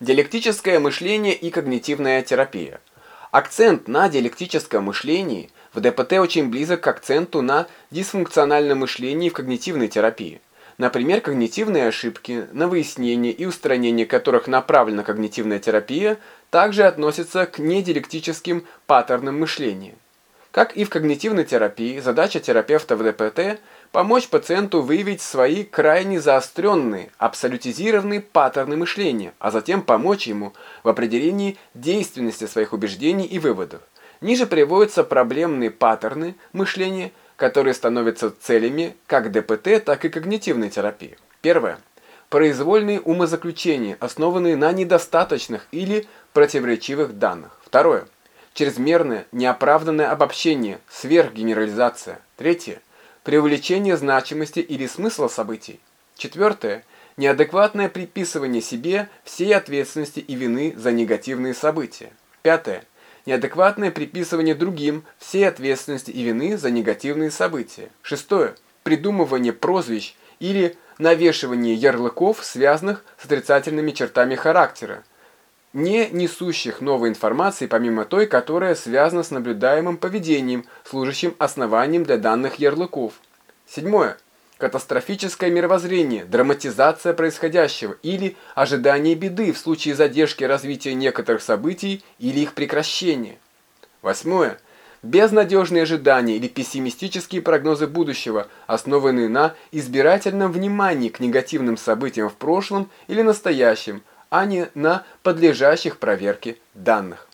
Диалектическое мышление и когнитивная терапия. Акцент на диалектическом мышлении в ДПТ очень близок к акценту на дисфункциональном мышлении в когнитивной терапии. Например, когнитивные ошибки, на выяснение и устранение которых направлена когнитивная терапия, также относятся к недиалектическим паттернам мышления. Как и в когнитивной терапии, задача терапевта в ДПТ – помочь пациенту выявить свои крайне заостренные, абсолютизированные паттерны мышления, а затем помочь ему в определении действенности своих убеждений и выводов. Ниже приводятся проблемные паттерны мышления, которые становятся целями как ДПТ, так и когнитивной терапии. Первое. Произвольные умозаключения, основанные на недостаточных или противоречивых данных. Второе чрезмерное, неоправданное обобщение, сверхгенерализация. Третье. Преувеличение значимости или смысла событий. Четвертое. Неадекватное приписывание себе всей ответственности и вины за негативные события. Пятое. Неадекватное приписывание другим всей ответственности и вины за негативные события. Шестое. Придумывание прозвищ или навешивание ярлыков, связанных с отрицательными чертами характера, не несущих новой информации, помимо той, которая связана с наблюдаемым поведением, служащим основанием для данных ярлыков. Седьмое. Катастрофическое мировоззрение, драматизация происходящего или ожидание беды в случае задержки развития некоторых событий или их прекращения. Восьмое. Безнадежные ожидания или пессимистические прогнозы будущего, основанные на избирательном внимании к негативным событиям в прошлом или настоящем, а не на подлежащих проверке данных.